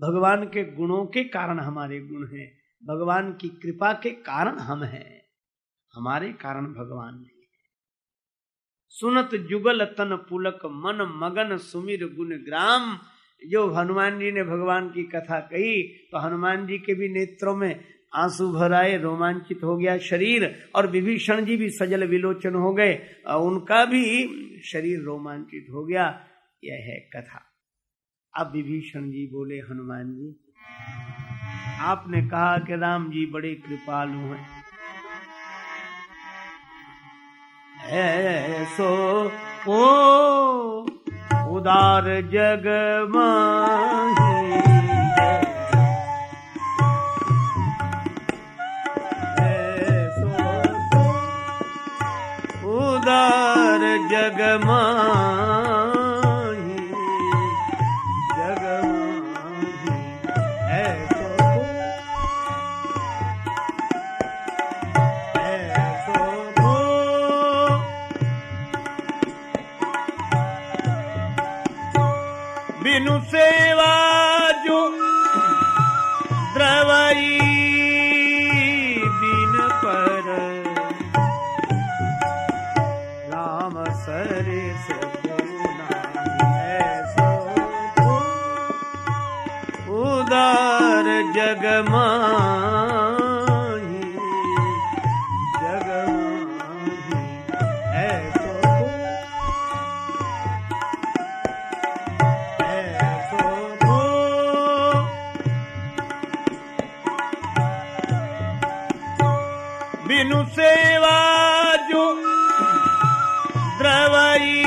भगवान के गुणों के कारण हमारे गुण हैं। भगवान की कृपा के कारण हम हैं। हमारे कारण भगवान नहीं है। सुनत जुगल तन पुलक मन मगन सुमिर गुण ग्राम। जो हनुमान जी ने भगवान की कथा कही तो हनुमान जी के भी नेत्रों में आँसू भर आए रोमांचित हो गया शरीर, और विभीषण जी भी सजल विलोचन हो गए। उनका भी शरीर रोमांचित हो गया। यह है कथा। अब विभीषण जी बोले, हनुमान जी, आपने कहा कि राम जी बड़े कृपालु हैं। ऐसो ओ, उदार जग माही उदार जग माही सेवा द्रवई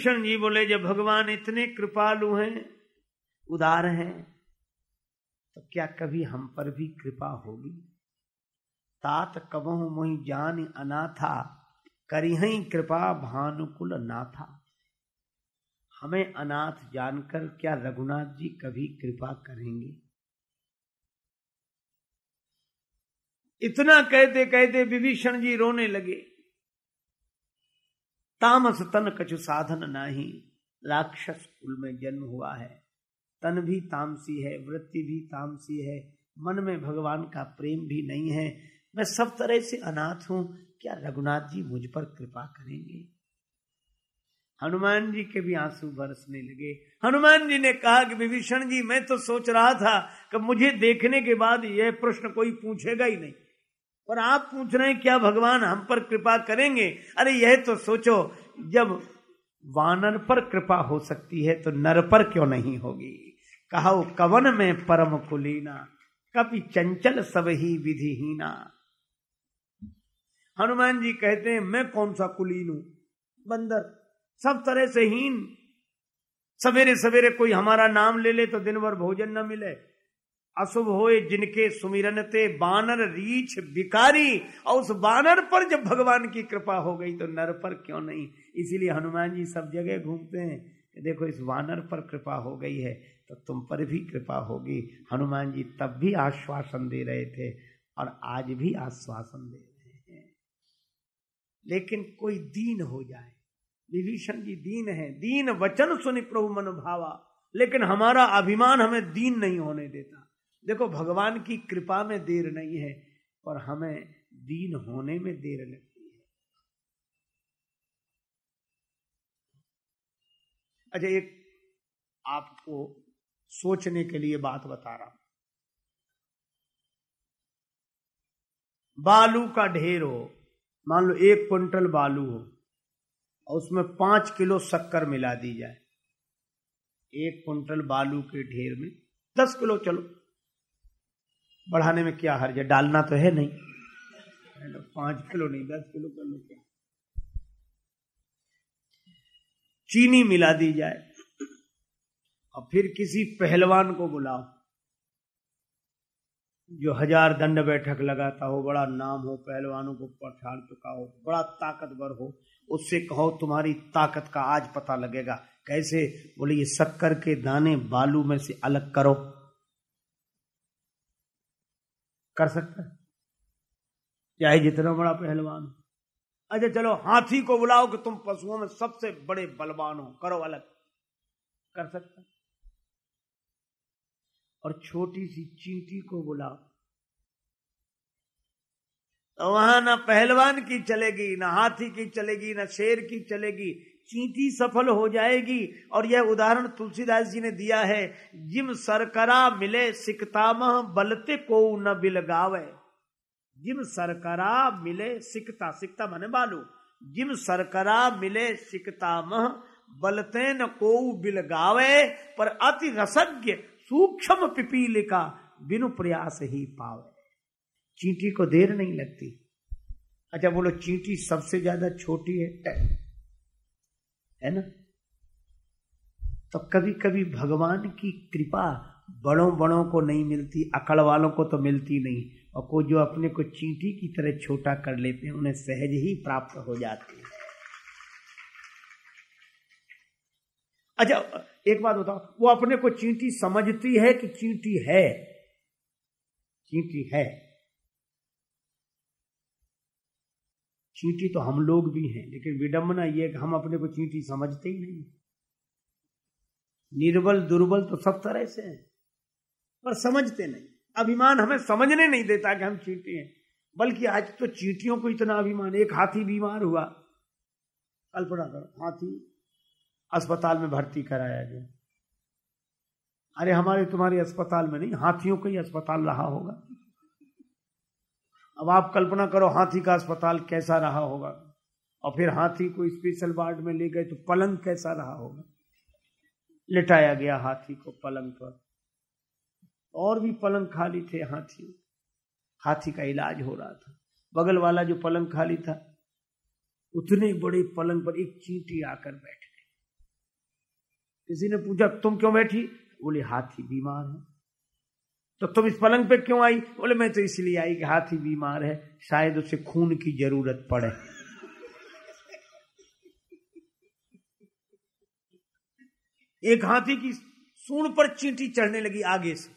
विभीषण जी बोले, जब भगवान इतने कृपालु हैं, उदार हैं तो क्या कभी हम पर भी कृपा होगी? तात कबहु मोहि जान अनाथा करिहई कृपा भानुकुल नाथा। हमें अनाथ जानकर क्या रघुनाथ जी कभी कृपा करेंगे? इतना कहते कहते विभीषण जी रोने लगे। तामस तन कछु साधन नाही। राक्षस कुल में जन्म हुआ है। तन भी तामसी है, वृत्ति भी तामसी है। मन में भगवान का प्रेम भी नहीं है। मैं सब तरह से अनाथ हूँ। क्या रघुनाथ जी मुझ पर कृपा करेंगे? हनुमान जी के भी आँसू बरसने लगे। हनुमान जी ने कहा कि विभीषण जी, मैं तो सोच रहा था कि मुझे देखने के बाद यह प्रश्न कोई पूछेगा ही नहीं। पर आप पूछ रहे हैं, क्या भगवान हम पर कृपा करेंगे? अरे, यह तो सोचो, जब वानर पर कृपा हो सकती है तो नर पर क्यों नहीं होगी? कहा, कवन में परम कुलीना कभी चंचल सब ही विधिहीना। हनुमान जी कहते हैं, मैं कौन सा कुलीन हूँ? बंदर, सब तरह से हीन। सवेरे सवेरे कोई हमारा नाम ले ले तो दिन भर भोजन न मिले। अशुभ होए जिनके सुमिरन ते बानर रीछ बिकारी, और उस बानर पर जब भगवान की कृपा हो गई तो नर पर क्यों नहीं? इसीलिए हनुमान जी सब जगह घूमते हैं देखो इस वानर पर कृपा हो गई है तो तुम पर भी कृपा होगी। हनुमान जी तब भी आश्वासन दे रहे थे और आज भी आश्वासन दे रहे हैं। लेकिन कोई दीन हो जाए, विभीषण जी दीन है। दीन वचन सुनि प्रभु मन भावा लेकिन हमारा अभिमान हमें दीन नहीं होने देता। देखो, भगवान की कृपा में देर नहीं है पर हमें दीन होने में देर लगती है। अच्छा एक आपको सोचने के लिए बात बता रहा हूँ। बालू का ढेर हो, मान लो एक क्विंटल बालू हो, और उसमें पाँच किलो शक्कर मिला दी जाए, एक क्विंटल बालू के ढेर में, दस किलो, चलो। बढ़ाने में क्या हर्ज है? डालना तो है नहीं। पाँच किलो नहीं, दस किलो कर लो क्या? चीनी मिला दी जाए, और फिर किसी पहलवान को बुलाओ, जो हज़ार दंड बैठक लगाता हो, बड़ा नाम हो, पहलवानों को पछाड़ चुका हो, बड़ा ताकतवर हो, उससे कहो, तुम्हारी ताकत का आज पता लगेगा। कैसे? बोले, ये शक्कर के दाने बालू में से अलग करो। कर सकता है? चाहे जितना बड़ा पहलवान हो। अच्छा चलो, हाथी को बुलाओ कि तुम पशुओं में सबसे बड़े बलवान हो, करो अलग। कर सकता और छोटी सी चींटी को बुलाओ। तो वहाँ ना पहलवान की चलेगी, ना हाथी की चलेगी, ना शेर की चलेगी चींटी सफल हो जाएगी। और यह उदाहरण तुलसीदास जी ने दिया है, जिम सरकरा मिले सिकतामह, बलते को न बिलगावे। जिम सरकरा मिले सिकता सिकता माने बालू। जिम सरकरा मिले सिकतामह, बलते न को बिलगावे, पर अति रसज्ञ, सूक्ष्म पिपीलिका बिनु प्रयास ही पावे। चींटी को देर नहीं लगती। अच्छा बोलो, चींटी सबसे ज़्यादा छोटी है है ना? तो कभी कभी भगवान की कृपा बड़ों बड़ों को नहीं मिलती, अकड़ वालों को तो मिलती नहीं, और को जो अपने को चींटी की तरह छोटा कर लेते हैं, उन्हें सहज ही प्राप्त हो जाती है। अच्छा एक बात बताओ, वो अपने को चींटी समझती है कि चींटी है? चींटी है। चींटी तो हम लोग भी हैं, लेकिन विडंबना ये कि हम अपने को चींटी समझते ही नहीं। निर्बल, दुर्बल तो सब तरह से हैं, पर समझते नहीं। अभिमान हमें समझने नहीं देता कि हम चींटी हैं, बल्कि आज तो चींटियों को इतना अभिमान, एक हाथी बीमार हुआ। कल्पना करो, हाथी अस्पताल में भर्ती कराया गया। अरे, हमारे तुम्हारे अस्पताल में नहीं, हाथियों का ही अस्पताल रहा होगा। अब आप कल्पना करो हाथी का अस्पताल कैसा रहा होगा। और फिर हाथी को स्पेशल वार्ड में ले गए तो पलंग कैसा रहा होगा? लिटाया गया हाथी को पलंग पर। और भी पलंग खाली थे हाथी। हाथी का इलाज हो रहा था। बगल वाला जो पलंग खाली था, उतने बड़े पलंग पर एक चींटी आकर बैठ गई। किसी ने पूछा, तुम क्यों बैठी? बोले, हाथी बीमार है। तो तुम इस पलंग पे क्यों आई? बोले, मैं तो इसलिए आई कि हाथी बीमार है, शायद उसे खून की ज़रूरत पड़े। एक हाथी की सूंड पर चींटी चढ़ने लगी आगे से,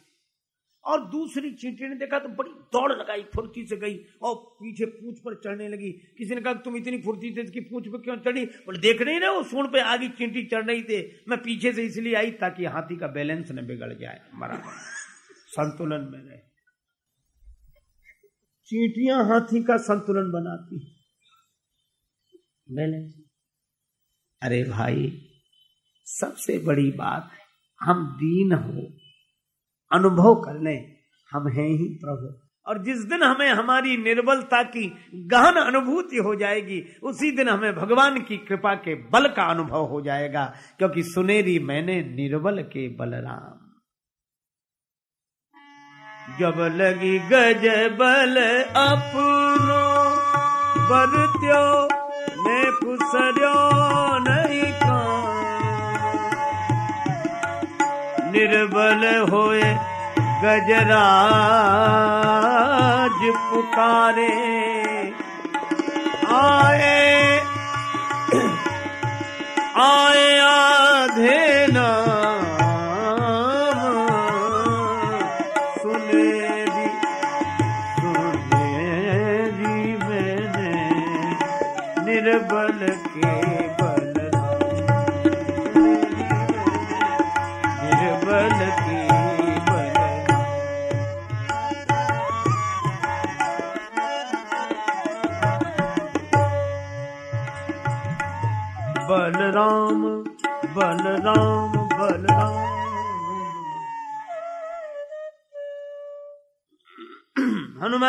और दूसरी चींटी ने देखा तो बड़ी दौड़ लगाई, फुर्ती से गई, और पीछे पूछ पर चढ़ने लगी। किसी ने कहा, तुम इतनी फुर्ती से इसकी पूछ पर क्यों चढ़ी? बोले, देख नहीं ना वो सूंड पे आगे चींटी चढ़ रही थे। मैं पीछे से इसलिए आई ताकि हाथी का बैलेंस न बिगड़ जाए बराबर संतुलन में रहे। चींटियाँ हाथी का संतुलन बनाती बैलेंस अरे भाई, सबसे बड़ी बात हम दीन हो, अनुभव कर लें, हम हैं ही प्रभु। और जिस दिन हमें हमारी निर्बलता की गहन अनुभूति हो जाएगी, उसी दिन हमें भगवान की कृपा के बल का अनुभव हो जाएगा, क्योंकि सुनेरी मैंने निर्बल के बलराम। जब लगी गज बल अपनो बरत्यो मैं पुसर्यो नहीं कान निर्बल होए गजराज पुकारे, आए आए आधे नाम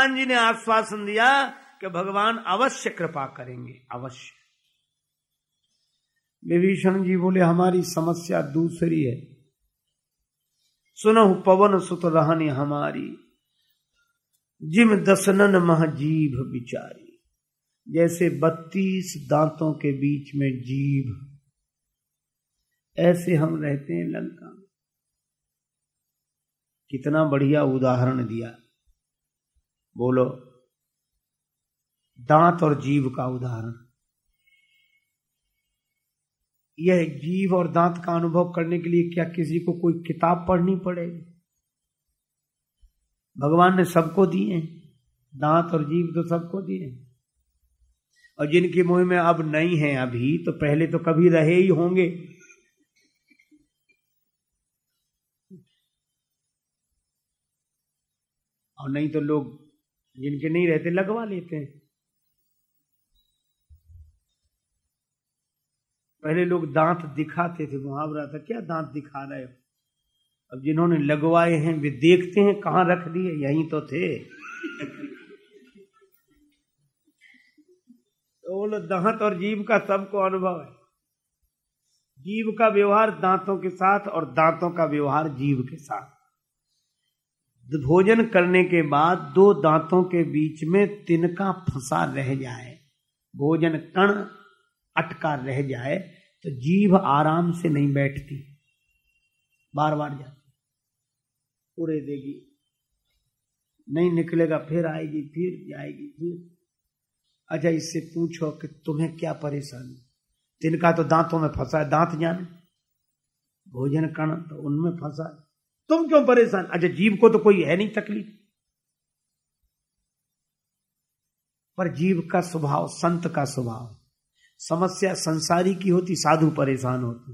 हनुमान जी ने आश्वासन दिया कि भगवान अवश्य कृपा करेंगे, अवश्य। विभीषण जी बोले, हमारी समस्या दूसरी है। सुनहु पवन सुत रहनी हमारी, जिम दसनन महजीभ बिचारी। जैसे बत्तीस दांतों के बीच में जीभ। ऐसे हम रहते हैं लंका कितना बढ़िया उदाहरण दिया। बोलो, दांत और जीव का उदाहरण। यह जीव और दांत का अनुभव करने के लिए क्या किसी को कोई किताब पढ़नी पड़ेगी? भगवान ने सबको दिए, दांत और जीव तो सबको दिए। और जिनकी मुँह में अब नहीं है अभी तो पहले तो कभी रहे ही होंगे। और नहीं तो लोग जिनके नहीं रहते, लगवा लेते हैं। पहले लोग दांत दिखाते थे, मुहावरा था, क्या दांत दिखा रहे हो? अब जिन्होंने लगवाए हैं, वे देखते हैं, कहाँ रख दिए, यहीं तो थे। तो बोलो दांत और जीव का सबको अनुभव है। जीव का व्यवहार दांतों के साथ और दांतों का व्यवहार जीव के साथ। भोजन करने के बाद दो दांतों के बीच में तिनका फंसा रह जाए। भोजन कण अटका रह जाए तो जीभ आराम से नहीं बैठती। बार बार जाती। पूरे देगी। नहीं निकलेगा, फिर आएगी, फिर जाएगी, फिर। अच्छा इससे पूछो कि तुम्हें क्या परेशानी? तिनका तो दांतों में फंसा है, दांत जाने। भोजन कण तो उनमें फंसा है। तुम क्यों परेशान? अच्छा जीव को तो कोई है नहीं तकलीफ़। पर जीव का स्वभाव, संत का स्वभाव, समस्या संसारी की होती, साधु परेशान होती।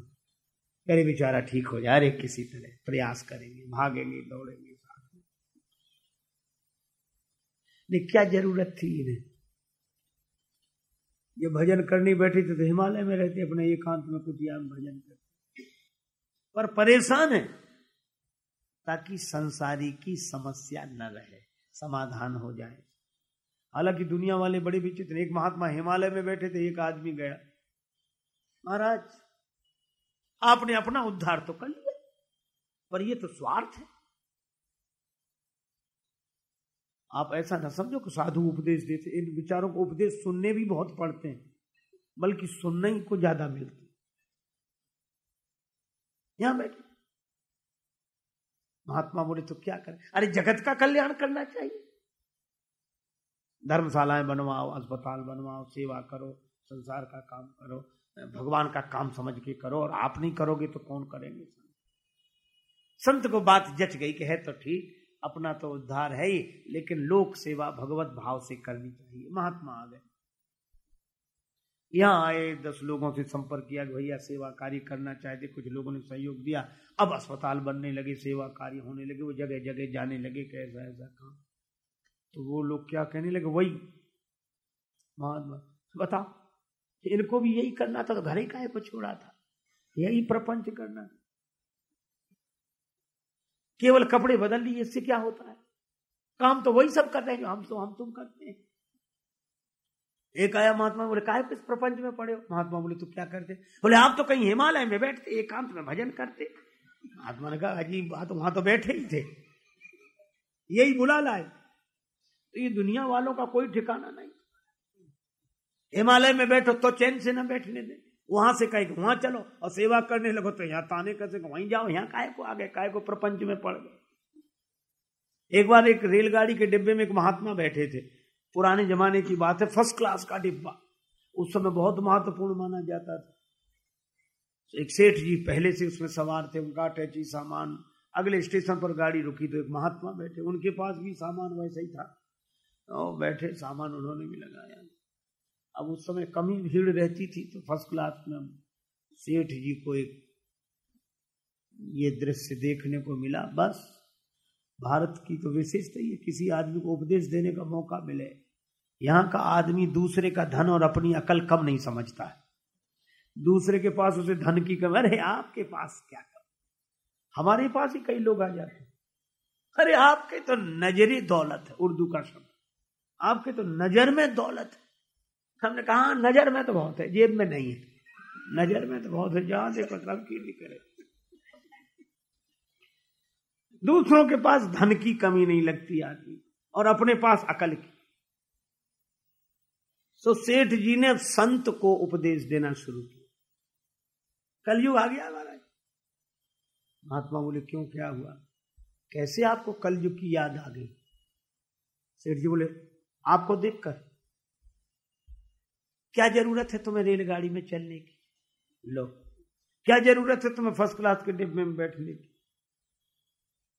अरे बेचारा ठीक हो जाए अरे किसी तरह प्रयास करेंगे, भागेंगे, दौड़ेंगे नहीं, क्या ज़रूरत थी इन्हें? ये भजन करनी बैठी थी तो हिमालय में रहते, अपने एकांत में कुटिया में भजन करते। पर परेशान है। ताकि संसारी की समस्या न रहे, समाधान हो जाए। हालाँकि दुनिया वाले बड़े विचित्र, एक महात्मा हिमालय में बैठे थे, एक आदमी गया। महाराज, आपने अपना उद्धार तो कर लिया, पर ये तो स्वार्थ है। आप ऐसा ना समझो कि साधु उपदेश देते इन विचारों को उपदेश सुनने भी बहुत पड़ते हैं, बल्कि सुनने ही को ज़्यादा मिलते यहाँ बैठे महात्मा बोले तो क्या करें? अरे, जगत का कल्याण करना चाहिए। धर्मशालाएँ बनवाओ, अस्पताल बनवाओ, सेवा करो, संसार का काम करो, भगवान का काम समझ के करो, और आप नहीं करोगे तो कौन करेंगे? संत को बात जच गई कि है तो ठीक, अपना तो उद्धार है ही, लेकिन लोक सेवा भगवत भाव से करनी चाहिए। महात्मा आ गए। यहाँ आए, दस लोगों से संपर्क किया कि भैया सेवा कार्य करना चाहते कुछ लोगों ने सहयोग दिया। अब अस्पताल बनने लगे, सेवा कार्य होने लगे, वो जगह जगह जाने लगे कैसा ऐसा काम। तो वो लोग क्या कहने लगे, वही, महात्मा, बताओ, इनको भी यही करना था तो घर ही का को छोड़ा था। यही प्रपंच करना था केवल कपड़े बदल लिए, इससे क्या होता है? काम तो वही सब कर रहे हैं जो हम तो हम तुम करते हैं। एक आया महात्मा, बोले काय किस प्रपंच में पड़े हो? महात्मा बोले तो क्या करते? बोले, आप तो कहीं हिमालय में बैठते एकांत में भजन करते। महात्मा ने कहा, अजीब बात, वहाँ तो बैठे ही थे। यही बुला लाए। तो ये दुनिया वालों का कोई ठिकाना नहीं। हिमालय में बैठो तो चैन से ना बैठने दे। वहाँ से कहे वहाँ चलो और सेवा करने लगो तो यहाँ ताने कैसे वहीं जाओ, यहाँ काय को आगे काय को प्रपंच में पड़ गए? एक बार एक रेलगाड़ी के डिब्बे में एक महात्मा बैठे थे। पुराने जमाने की बात है फ़र्स्ट क्लास का डिब्बा। उस समय बहुत महत्वपूर्ण माना जाता था। एक सेठ जी पहले से उसमें सवार थे, उनका अटैची सामान, अगले स्टेशन पर गाड़ी रुकी तो एक महात्मा बैठे, उनके पास भी सामान वैसे ही था। और बैठे, सामान उन्होंने भी लगाया। अब उस समय कमी, भीड़ रहती थी तो फ़र्स्ट क्लास में सेठ जी को एक ये दृश्य देखने को मिला। बस, भारत की तो विशेषता ये, किसी आदमी को उपदेश देने का मौका मिले। यहाँ का आदमी दूसरे का धन और अपनी अकल कम नहीं समझता है। दूसरे के पास उसे धन की कम, अरे आपके पास क्या कम? हमारे पास ही कई लोग आ जाते हैं। अरे आपके तो नजरी दौलत है, उर्दू का शब्द। आपके तो नज़र में दौलत है। हमने कहा नज़र में तो बहुत है, जेब में नहीं है। नज़र में तो बहुत है, जहाँ से सब की करे। दूसरों के पास धन की कमी नहीं लगती आदमी, और अपने पास अकल की। सो सेठ जी ने संत को उपदेश देना शुरू किया। कलयुग आ गया हमारा महात्मा बोले, क्यों, क्या हुआ? कैसे आपको कलयुग की याद आ गई? सेठ जी बोले, आपको देखकर। क्या ज़रूरत है तुम्हें रेलगाड़ी में चलने की? लो। क्या ज़रूरत है तुम्हें फ़र्स्ट क्लास के डिब्बे में बैठने की?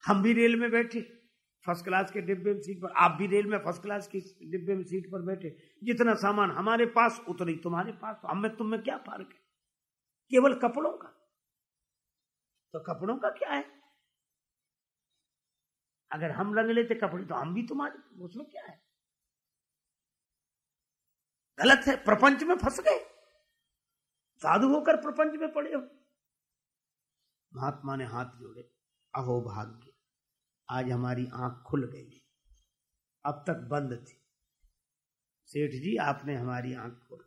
हम भी रेल में बैठे। फ़र्स्ट क्लास के डिब्बे में सीट पर, आप भी रेल में फ़र्स्ट क्लास की डिब्बे में सीट पर बैठे, जितना सामान हमारे पास, उतनी तुम्हारे पास। तो हमें तुम में क्या फ़र्क है? केवल कपड़ों का। तो कपड़ों का क्या है? अगर हम रंग लेते कपड़े तो हम भी तुम्हारे, उसमें क्या है? गलत है, प्रपंच में फंस गए। साधु होकर प्रपंच में पड़े हो। महात्मा ने हाथ जोड़े, अहो भाग्य। आज हमारी आँख खुल गई। अब तक बंद थी। सेठ जी, आपने हमारी आँख खोल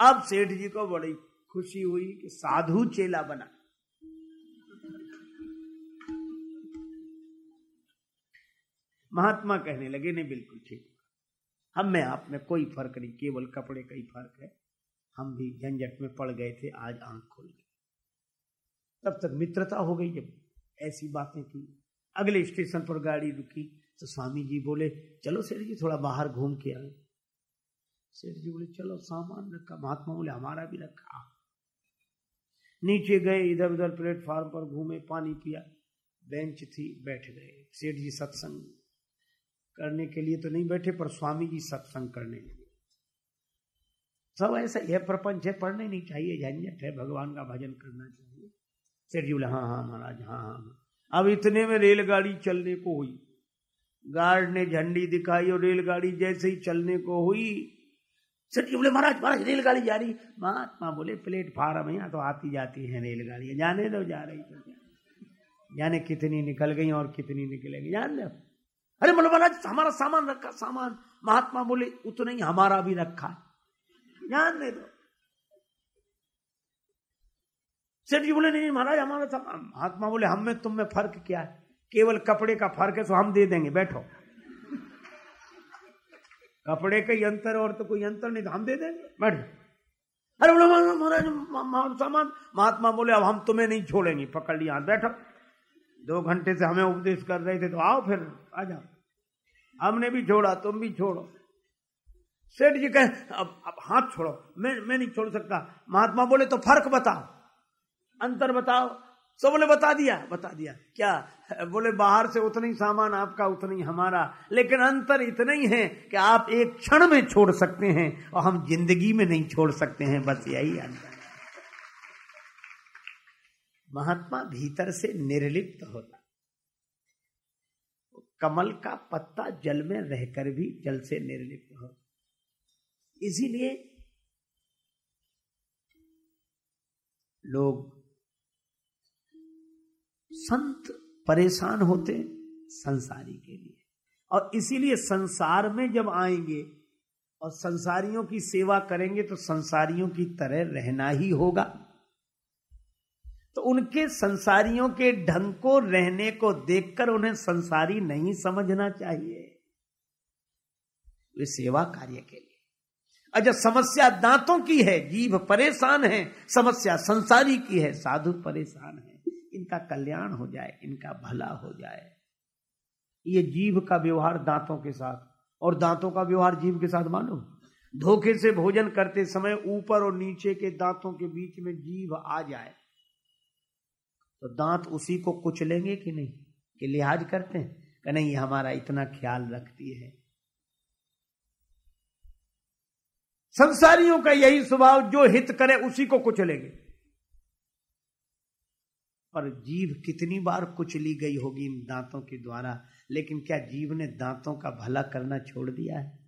अब सेठ जी को बड़ी खुशी हुई कि साधु चेला बना। महात्मा कहने लगे, नहीं, बिल्कुल ठीक। हम में आप में कोई फ़र्क नहीं, केवल कपड़े का ही फ़र्क है। हम भी झंझट में पड़ गए थे, आज आँख खोल गई। तब तक मित्रता हो गई, जब ऐसी बातें की। अगले स्टेशन पर गाड़ी रुकी तो स्वामी जी बोले, चलो सेठ जी, थोड़ा बाहर घूम के आए। सेठ जी बोले, चलो, सामान रखा। महात्मा बोले, हमारा भी रखा। नीचे गए इधर उधर प्लेटफॉर्म पर घूमे, पानी पिया, बेंच थी, बैठ गए। सेठ जी सत्संग करने के लिए तो नहीं बैठे, पर स्वामी जी सत्संग करने लगे। सब ऐसा, यह प्रपंच है, पढ़ने नहीं चाहिए, झंझट है, भगवान का भजन करना चाहिए। सेठ जी बोले हाँ हाँ महाराज हाँ हाँ हाँ। अब इतने में रेलगाड़ी चलने को हुई। गार्ड ने झंडी दिखाई और रेलगाड़ी जैसे ही चलने को हुई जी बोले, महाराज महाराज, रेलगाड़ी जा रही। महात्मा बोले प्लेटफार्म यहाँ तो आती जाती है रेलगाड़ियाँ, जाने दो, जा रही तो जाने कितनी निकल गई और कितनी निकलेगी, जान दो। अरे बोलो, महाराज, हमारा सामान रखा, सामान। महात्मा बोले, उतना ही हमारा भी रखा जान दे दो। सेठ जी बोले, नहीं महाराज, हमारा सामान महात्मा बोले, हम में, तुम में फ़र्क क्या है? केवल कपड़े का फ़र्क है तो हम दे देंगे, बैठो। कपड़े का अंतर और तो कोई अंतर नहीं तो हम दे देंगे, बैठ अरे बोले, महाराज सामान महात्मा बोले, अब हम तुम्हें नहीं छोड़ेंगे, पकड़ लिया बैठो। दो घंटे से हमें उपदेश कर रहे थे तो आओ फिर, आ जाओ। हमने भी छोड़ा, तुम भी छोड़ो। सेठ जी कहे, अब अब हाथ छोड़ो, मैं मैं नहीं छोड़ सकता। महात्मा बोले तो फ़र्क बताओ। अंतर बताओ। सब बोले बता दिया बता दिया। क्या? बोले, बाहर से उतना ही सामान आपका, उतना ही हमारा। लेकिन अंतर इतना ही है कि आप एक क्षण में छोड़ सकते हैं और हम ज़िंदगी में नहीं छोड़ सकते हैं। बस यही अंतर। महात्मा भीतर से निर्लिप्त होता। कमल का पत्ता जल में रहकर भी जल से निर्लिप्त हो इसीलिए लोग संत परेशान होते संसारी के लिए। और इसीलिए संसार में जब आएँगे और संसारियों की सेवा करेंगे तो संसारियों की तरह रहना ही होगा। तो उनके संसारियों के ढंग को, रहने को देखकर उन्हें संसारी नहीं समझना चाहिए। वे सेवा कार्य के लिए। अच्छा समस्या दांतों की है जीव परेशान है, समस्या संसारी की है, साधु परेशान है। इनका कल्याण हो जाए, इनका भला हो जाए। ये जीव का व्यवहार दांतों के साथ, और दांतों का व्यवहार जीव के साथ मानो। धोखे से भोजन करते समय ऊपर और नीचे के दांतों के बीच में जीव आ जाए तो दांत उसी को कुचलेंगे कि नहीं? कि लिहाज करते हैं? कि नहीं हमारा इतना ख्याल रखती है। संसारियों का यही स्वभाव, जो हित करे उसी को कुचलेंगे। पर जीव कितनी बार कुचली गई होगी इन दांतों के द्वारा? लेकिन क्या जीव ने दांतों का भला करना छोड़ दिया है?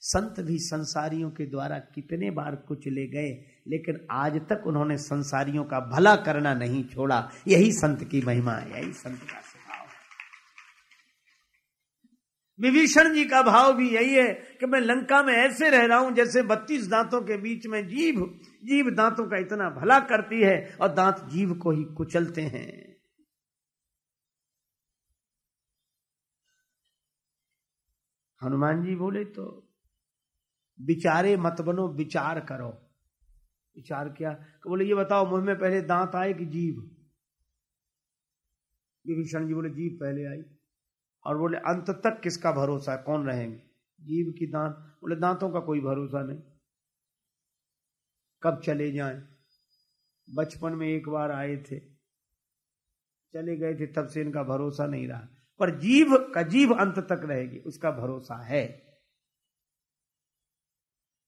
संत भी संसारियों के द्वारा कितने बार कुचले गए, लेकिन आज तक उन्होंने संसारियों का भला करना नहीं छोड़ा। यही संत की महिमा है, यही संत का स्वभाव विभीषण जी का भाव भी यही है कि मैं लंका में ऐसे रह रहा हूँ जैसे बत्तीस दांतों के बीच में जीव जीव दांतों का इतना भला करती है और दांत जीव को ही कुचलते हैं। हनुमान जी बोले तो विचारे मत बनो, विचार करो। विचार क्या बोले, ये बताओ, मुँह में पहले दांत आए कि जीव? विभीषण जी बोले, जीव पहले आई। और बोले, अंत तक किसका भरोसा है? कौन रहेंगे? जीव की दांत बोले, दांतों का कोई भरोसा नहीं। कब चले जाएँ? बचपन में एक बार आए थे। चले गए थे, तब से इनका भरोसा नहीं रहा। पर जीव का जीव अंत तक रहेगी, उसका भरोसा है।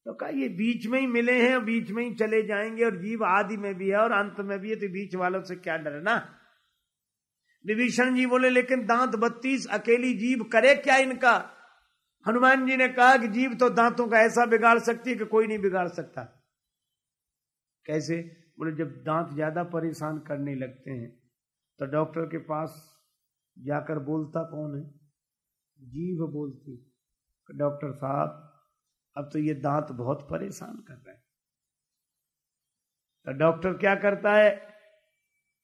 तो कहा, ये बीच में ही मिले हैं, बीच में ही चले जाएँगे, और जीव आदि में भी है, और अंत में भी है तो बीच वालों से क्या डरना विभीषण जी बोले, लेकिन दांत बत्तीस, अकेली जीव करे क्या इनका? हनुमान जी ने कहा कि जीव तो दांतों का ऐसा बिगाड़ सकती है कि कोई नहीं बिगाड़ सकता। कैसे? बोले, जब दांत ज़्यादा परेशान करने लगते हैं तो डॉक्टर के पास जाकर बोलता कौन है? जीव बोलती। डॉक्टर साहब, अब तो ये दांत बहुत परेशान कर रहे हैं। तो डॉक्टर क्या करता है?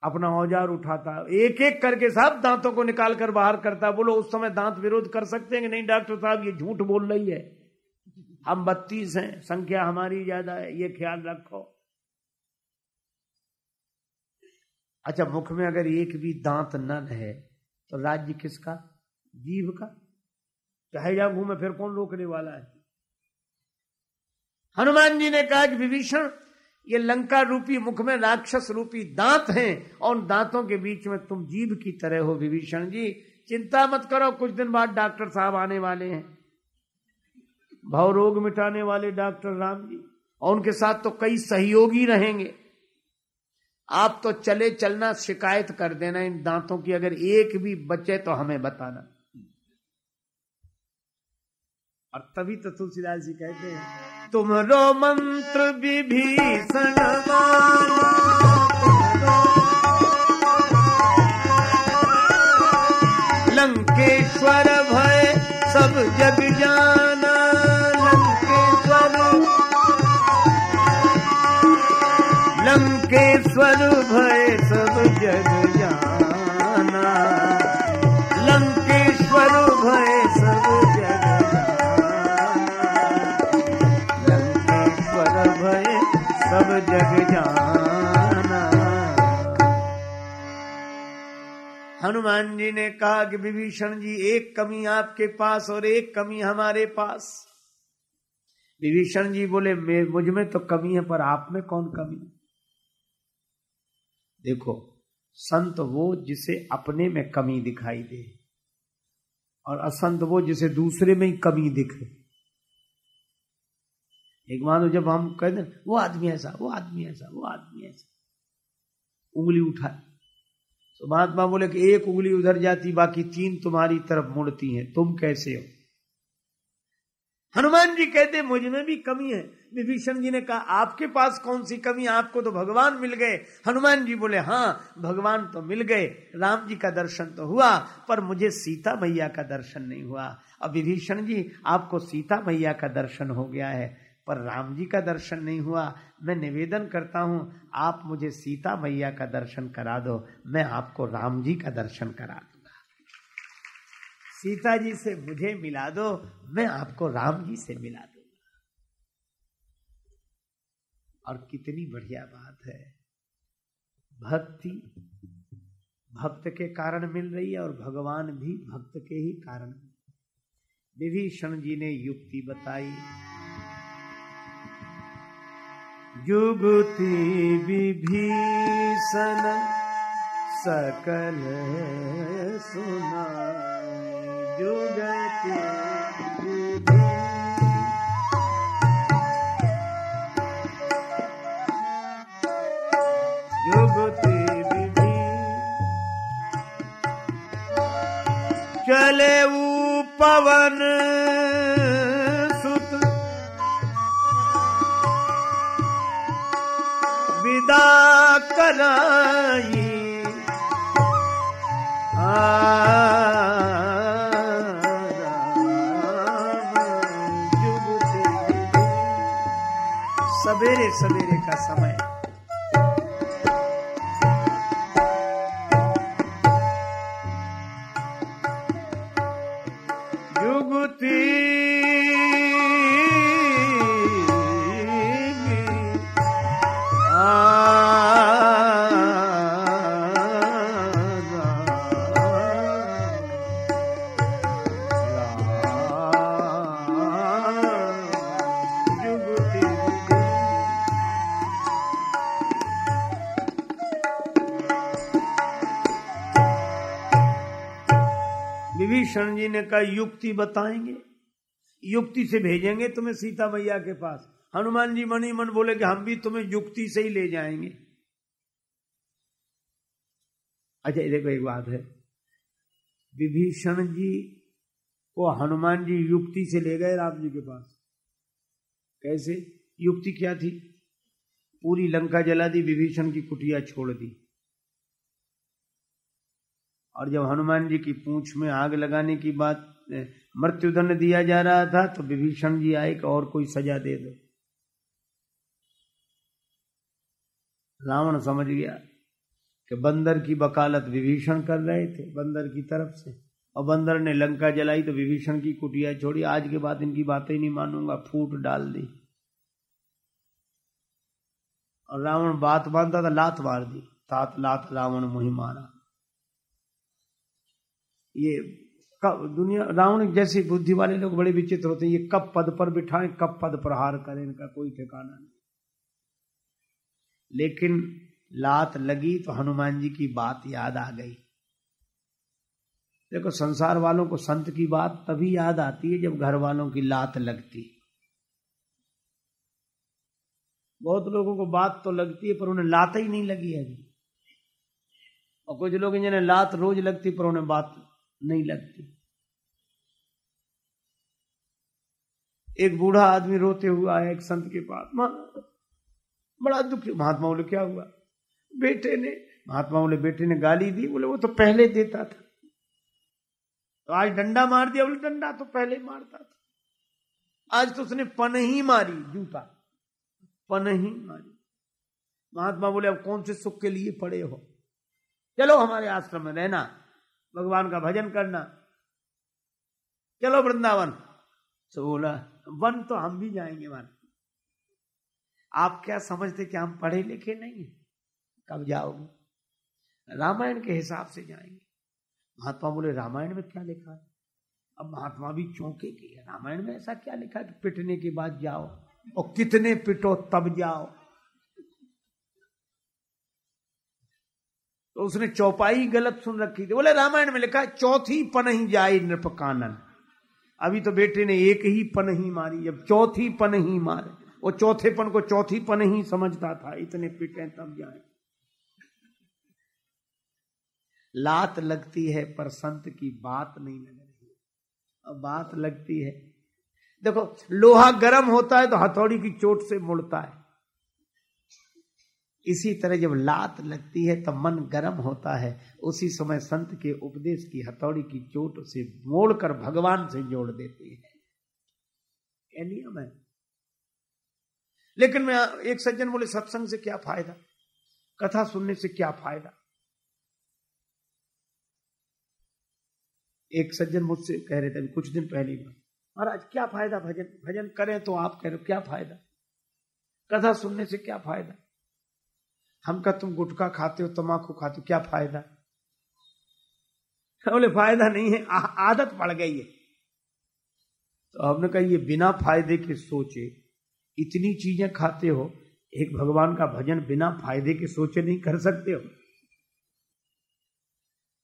अपना औज़ार उठाता एक एक करके साहब दांतों को निकाल कर बाहर करता बोलो, उस समय दांत विरोध कर सकते हैं कि नहीं? डॉक्टर साहब, ये झूठ बोल रही है। हम बत्तीस हैं, संख्या हमारी ज़्यादा है, ये ख्याल रखो। अच्छा मुख में अगर एक भी दांत न रहे तो राज्य किसका? जीव का। चाहे जा घूमे फिर कौन रोकने वाला है? हनुमान जी ने कहा कि विभीषण, ये लंका रूपी मुख में राक्षस रूपी दांत हैं, और उन दांतों के बीच में तुम जीव की तरह हो, विभीषण जी। चिंता मत करो, कुछ दिन बाद डॉक्टर साहब आने वाले हैं। भाव रोग मिटाने वाले डॉक्टर राम जी, और उनके साथ तो कई सहयोगी रहेंगे। आप तो चले चलना शिकायत कर देना इन दांतों की, अगर एक भी बचे तो हमें बताना। और तभी तो तुलसीदास जी कहते हैं, तुमरो मंत्र विभीषण लंकेश्वर भय सब जग जाना। लंकेश्वर भय सब जग लंकेश्वर भय सब जग जाना। हनुमान जी ने कहा कि विभीषण जी, एक कमी आपके पास और एक कमी हमारे पास। विभीषण जी बोले मुझमें तो कमी है, पर आप में कौन कमी देखो, संत वो जिसे अपने में कमी दिखाई दे और असंत वो जिसे दूसरे में ही कमी दिखे। एक मानो जब हम कहते वो आदमी ऐसा, वो आदमी ऐसा, वो आदमी ऐसा। उंगली उठाए तो महात्मा बोले कि एक उंगली उधर जाती, बाकी तीन तुम्हारी तरफ़ मुड़ती हैं। तुम कैसे हो? हनुमान जी कहते, मुझमें भी कमी है। विभीषण जी ने कहा, आपके पास कौन सी कमी आपको तो भगवान मिल गए। हनुमान जी बोले हाँ भगवान तो मिल गए। राम जी का दर्शन तो हुआ, पर मुझे सीता मैया का दर्शन नहीं हुआ। अब विभीषण जी, आपको सीता मैया का दर्शन हो गया है, पर राम जी का दर्शन नहीं हुआ। मैं निवेदन करता हूँ, आप मुझे सीता मैया का दर्शन करा दो। मैं आपको राम जी का दर्शन करा दूँगा सीता जी से मुझे मिला दो, मैं आपको राम जी से मिला दूँगा। और कितनी बढ़िया बात है। भक्ति भक्त के कारण मिल रही है और भगवान भी भक्त के ही कारण। विभीषण जी ने युक्ति बताई। जुगति विभीषण सकल सुना चले ऊ पवन सुत। विदा कराई। सवेरे सवेरे का जी ने कहा युक्ति बताएँगे। युक्ति से भेजेंगे तुम्हें सीता मैया के पास। हनुमान जी मनी मन बोले कि हम भी तुम्हें युक्ति से ही ले जाएँगे। अच्छा देखो एक बात है। विभीषण जी को हनुमान जी युक्ति से ले गए राम जी के पास। कैसे? युक्ति क्या थी? पूरी लंका जला दी, विभीषण की कुटिया छोड़ दी। और जब हनुमान जी की पूंछ में आग लगाने की बात मृत्युदंड दिया जा रहा था तो विभीषण जी आए कि और कोई सजा दे दो। रावण समझ गया कि बंदर की वकालत विभीषण कर रहे थे, बंदर की तरफ़ से। और बंदर ने लंका जलाई तो विभीषण की कुटिया छोड़ी। आज के बाद इनकी बातें नहीं मानूँगा, फूट डाल दी। और रावण बात मानता था, लात मार दी। तात, लात रावण मुहि मारा। ये दुनिया, रावण जैसी बुद्धि वाले लोग बड़े विचित्र होते हैं, ये कब पद पर बिठाएँ, कब पद प्रहार करें, इनका कोई ठिकाना नहीं। लेकिन लात लगी तो हनुमान जी की बात याद आ गई। देखो, संसार वालों को संत की बात तभी याद आती है जब घर वालों की लात लगती। बहुत लोगों को बात तो लगती है, पर उन्हें लात ही नहीं लगी अभी और कुछ लोग जिन्हें लात रोज लगती, पर उन्हें बात नहीं लगती। एक बूढ़ा आदमी रोते हुआ है एक संत के पास। बड़ा दुखी महात्मा बोले, क्या हुआ? बेटे ने, महात्मा बोले, बेटे ने गाली दी। बोले, वो तो पहले देता था। तो आज डंडा मार दिया। बोले, डंडा तो पहले मारता था। आज तो उसने पन ही मारी, जूता। पन ही मारी। महात्मा बोले, अब कौन से सुख के लिए पड़े हो? चलो हमारे आश्रम में रहना। भगवान का भजन करना। चलो वृंदावन। तो बोला वन तो हम भी जाएँगे वन। आप क्या समझते कि हम पढ़े लिखे नहीं है? कब जाओगे? रामायण के हिसाब से जाएँगे। महात्मा बोले, रामायण में क्या लिखा है? अब महात्मा भी चौंके के रामायण में ऐसा क्या लिखा है कि पिटने के बाद जाओ और कितने पिटो तब जाओ। तो उसने चौपाई गलत सुन रखी थी। बोले, रामायण में लिखा चौथी पन ही जाए नृप कानन। अभी तो बेटे ने एक ही पन ही मारी जब चौथी पन ही मारे। वो चौथे पन को चौथी पन ही समझता था, इतने पिटे तब जाए। लात लगती है, पर संत की बात नहीं लग रही। अब बात लगती है। देखो, लोहा गर्म होता है तो हथौड़ी की चोट से मुड़ता है। इसी तरह जब लात लगती है तो मन गर्म होता है। उसी समय संत के उपदेश की हथौड़ी की चोट से मोड़कर भगवान से जोड़ देती है। नियम है? लेकिन मैं एक सज्जन बोले, सत्संग से क्या फ़ायदा? कथा सुनने से क्या फ़ायदा? एक सज्जन मुझसे कह रहे थे कुछ दिन पहले बात महाराज, क्या फ़ायदा भजन? भजन करें तो आप कह रहे हो, क्या फ़ायदा? कथा सुनने से क्या फ़ायदा? हम कहा तुम गुटखा खाते हो तमाकू खाते हो क्या फ़ायदा? बोले फ़ायदा नहीं है आ, आदत पड़ गई है। तो हमने कहा ये बिना फ़ायदे के सोचे इतनी चीज़ें खाते हो एक भगवान का भजन बिना फ़ायदे के सोचे नहीं कर सकते हो।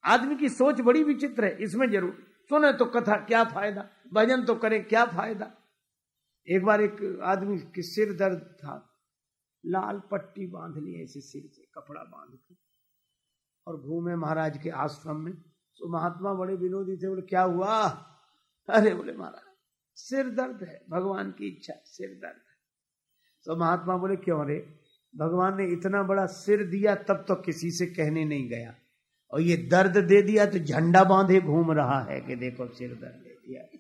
आदमी की सोच बड़ी विचित्र है इसमें ज़रूर। सुने तो कथा क्या फ़ायदा? भजन तो करे क्या फ़ायदा? एक बार एक आदमी के सिर दर्द था लाल पट्टी बाँध ली ऐसे सिर से, कपड़ा बाँध के। और घूमे महाराज के आश्रम में तो महात्मा बड़े विनोदी थे, बोले, क्या हुआ? अरे, बोले, महाराज, सिर दर्द है, भगवान की इच्छा सिर दर्द है। तो महात्मा बोले, क्यों रे? भगवान ने इतना बड़ा सिर दिया, तब तो किसी से कहने नहीं गया। और ये दर्द दे दिया तो झंडा बांधे घूम रहा है कि देखो सिर दर्द दे दिया।